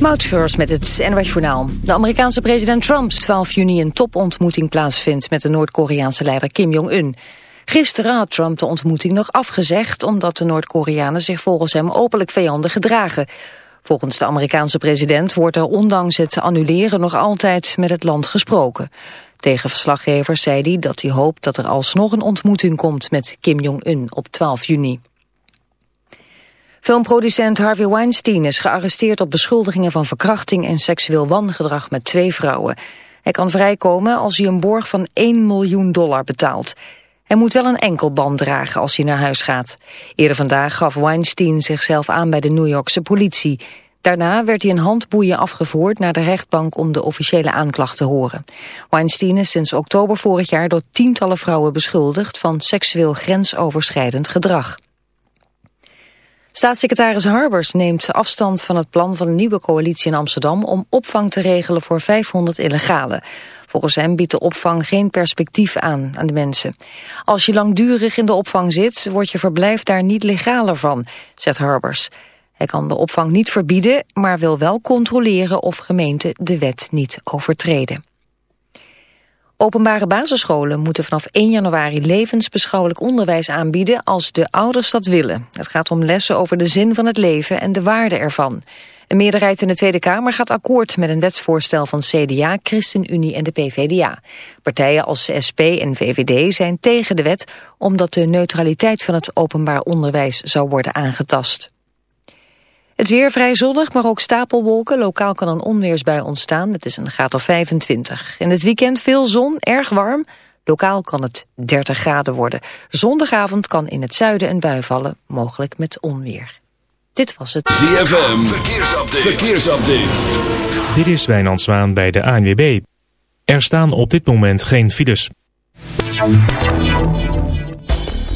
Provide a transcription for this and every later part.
Moutscheurs met het NWS Journaal. De Amerikaanse president Trump 12 juni een topontmoeting plaatsvindt met de Noord-Koreaanse leider Kim Jong-un. Gisteren had Trump de ontmoeting nog afgezegd omdat de Noord-Koreanen zich volgens hem openlijk vijandig gedragen. Volgens de Amerikaanse president wordt er ondanks het annuleren nog altijd met het land gesproken. Tegen verslaggevers zei hij dat hij hoopt dat er alsnog een ontmoeting komt met Kim Jong-un op 12 juni. Filmproducent Harvey Weinstein is gearresteerd op beschuldigingen van verkrachting en seksueel wangedrag met twee vrouwen. Hij kan vrijkomen als hij een borg van 1 miljoen dollar betaalt. Hij moet wel een enkelband dragen als hij naar huis gaat. Eerder vandaag gaf Weinstein zichzelf aan bij de New Yorkse politie. Daarna werd hij een handboeien afgevoerd naar de rechtbank om de officiële aanklacht te horen. Weinstein is sinds oktober vorig jaar door tientallen vrouwen beschuldigd van seksueel grensoverschrijdend gedrag. Staatssecretaris Harbers neemt afstand van het plan van een nieuwe coalitie in Amsterdam om opvang te regelen voor 500 illegalen. Volgens hem biedt de opvang geen perspectief aan aan de mensen. Als je langdurig in de opvang zit, wordt je verblijf daar niet legaler van, zegt Harbers. Hij kan de opvang niet verbieden, maar wil wel controleren of gemeenten de wet niet overtreden. Openbare basisscholen moeten vanaf 1 januari levensbeschouwelijk onderwijs aanbieden als de ouders dat willen. Het gaat om lessen over de zin van het leven en de waarde ervan. Een meerderheid in de Tweede Kamer gaat akkoord met een wetsvoorstel van CDA, ChristenUnie en de PVDA. Partijen als SP en VVD zijn tegen de wet omdat de neutraliteit van het openbaar onderwijs zou worden aangetast. Het weer vrij zonnig, maar ook stapelwolken. Lokaal kan een onweersbui ontstaan. Het is een graad of 25. In het weekend veel zon, erg warm. Lokaal kan het 30 graden worden. Zondagavond kan in het zuiden een bui vallen, mogelijk met onweer. Dit was het. ZFM, verkeersupdate. verkeersupdate. Dit is Wijnand Zwaan bij de ANWB. Er staan op dit moment geen files.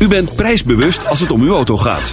U bent prijsbewust als het om uw auto gaat.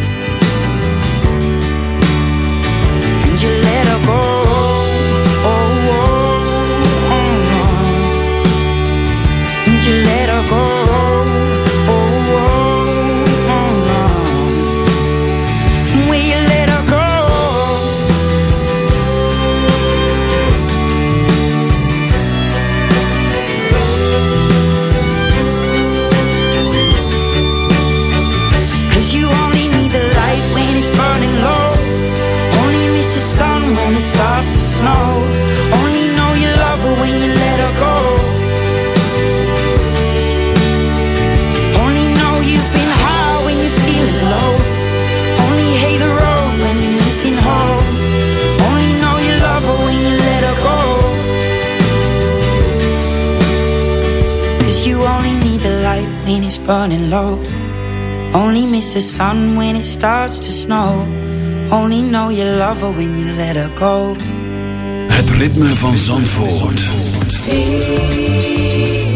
miss the sun when it starts to snow. Only know you love her when you let her go. Het ritme van Zandvoort. Someone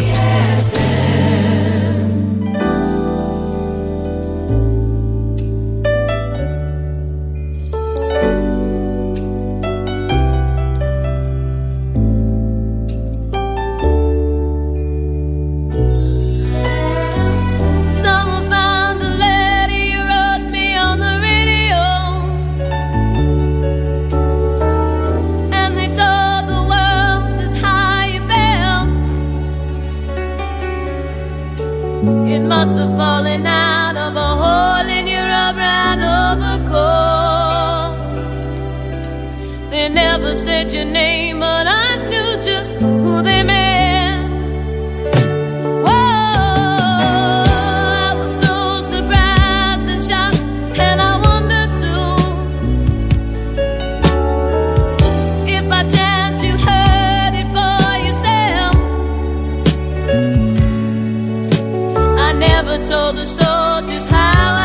never told the soldiers how I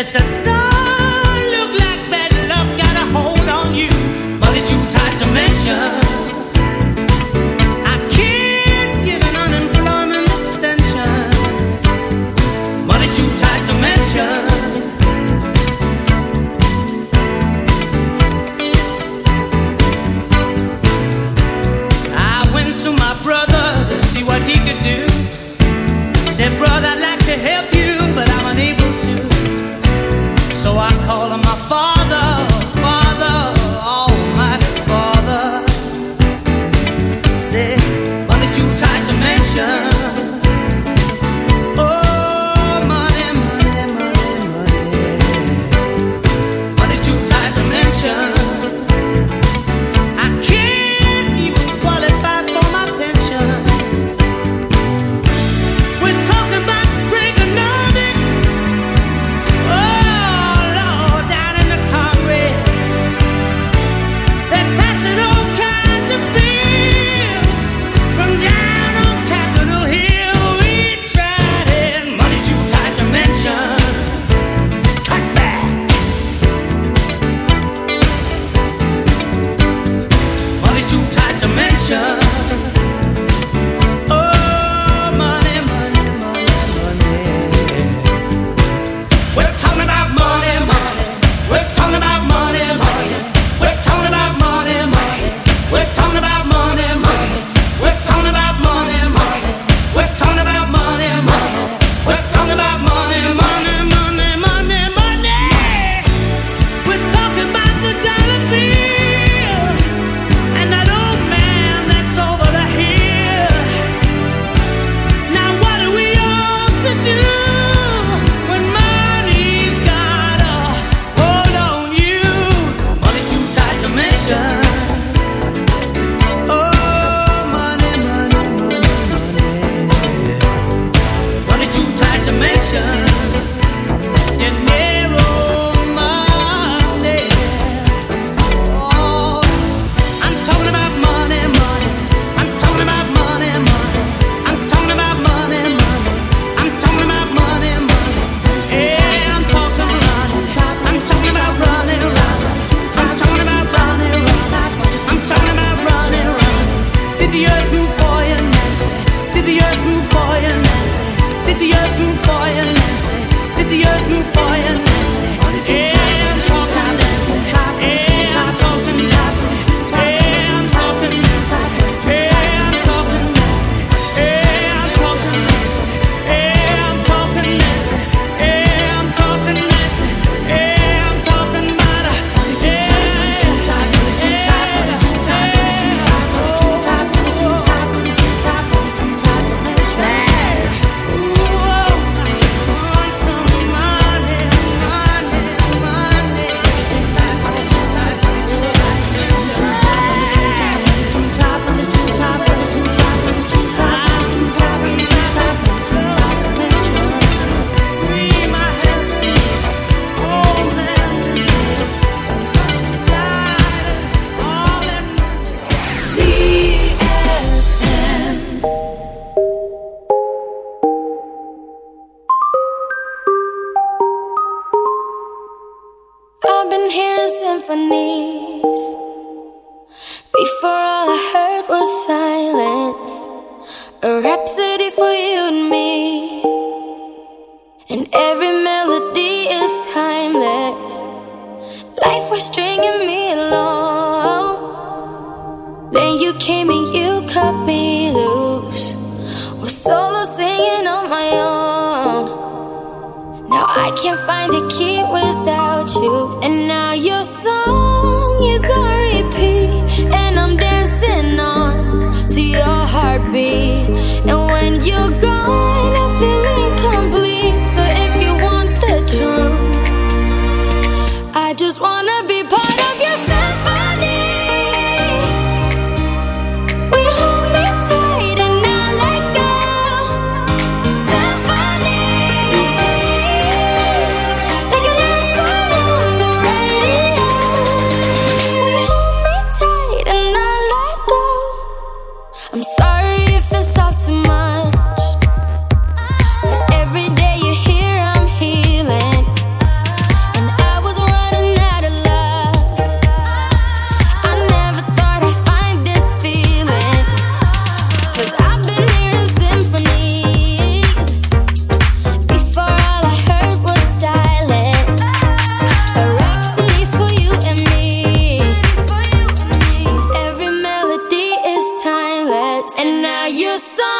Listen, your song.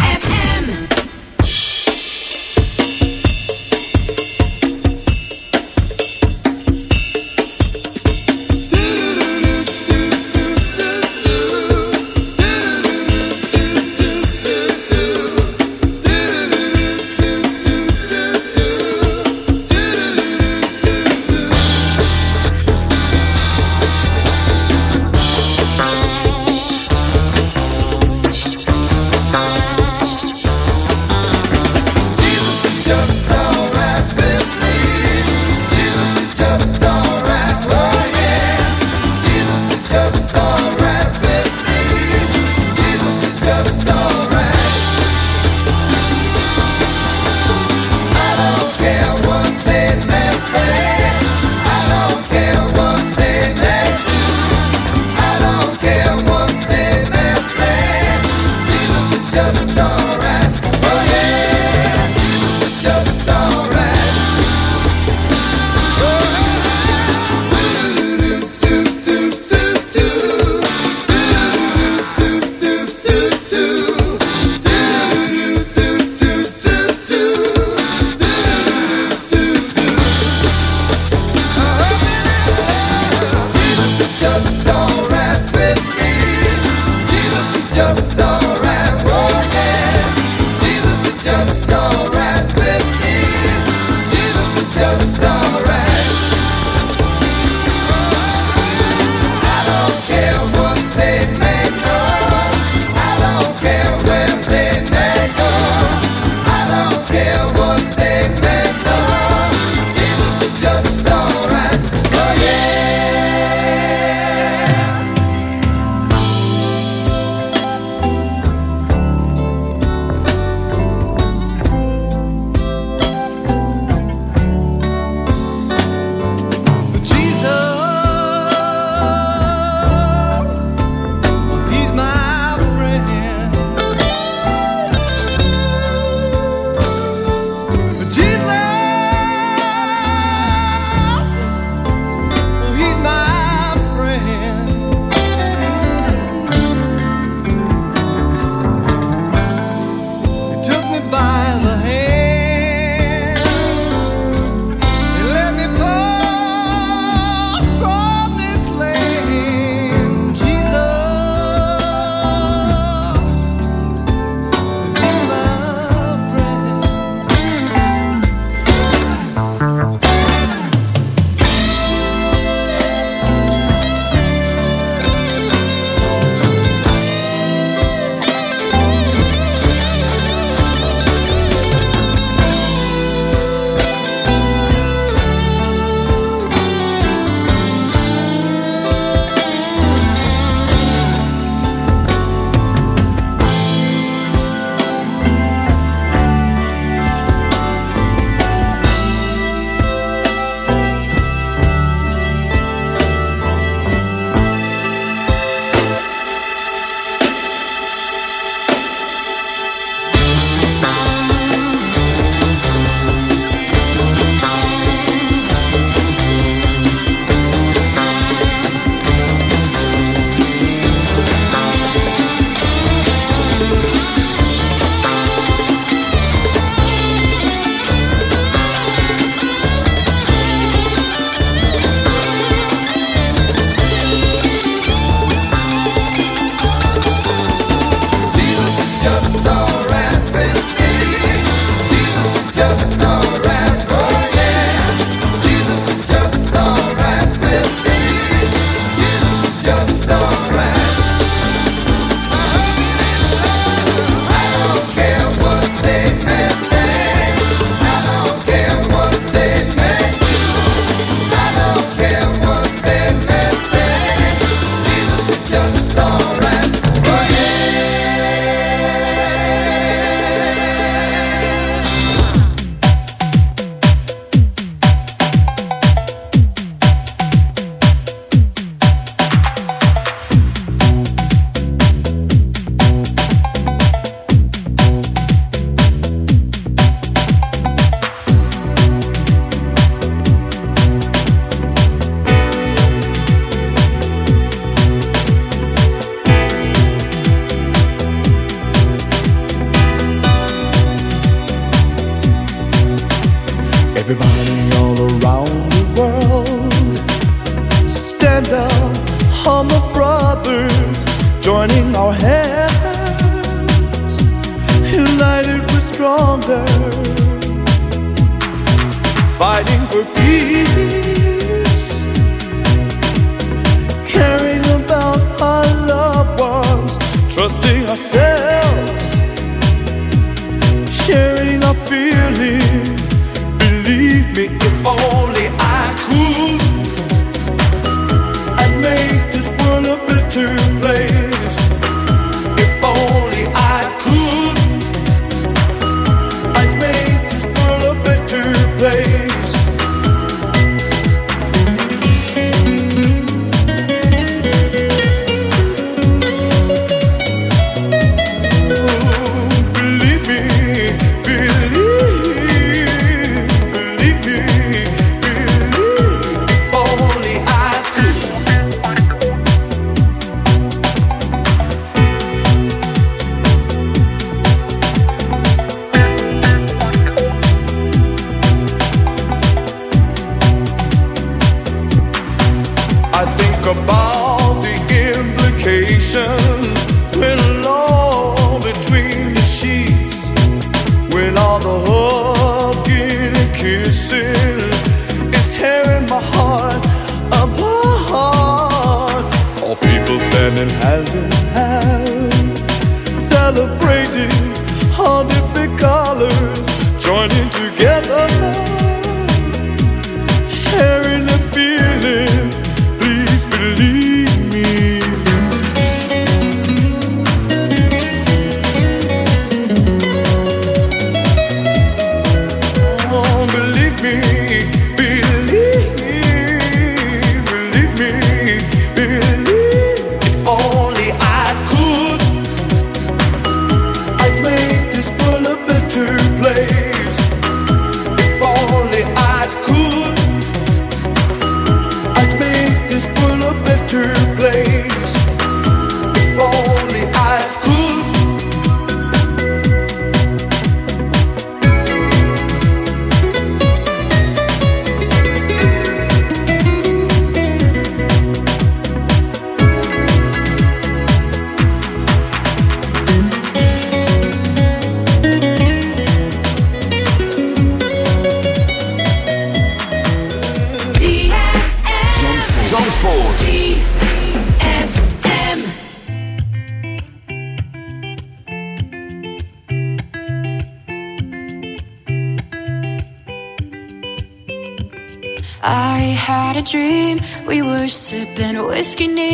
only shaking it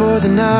for the night.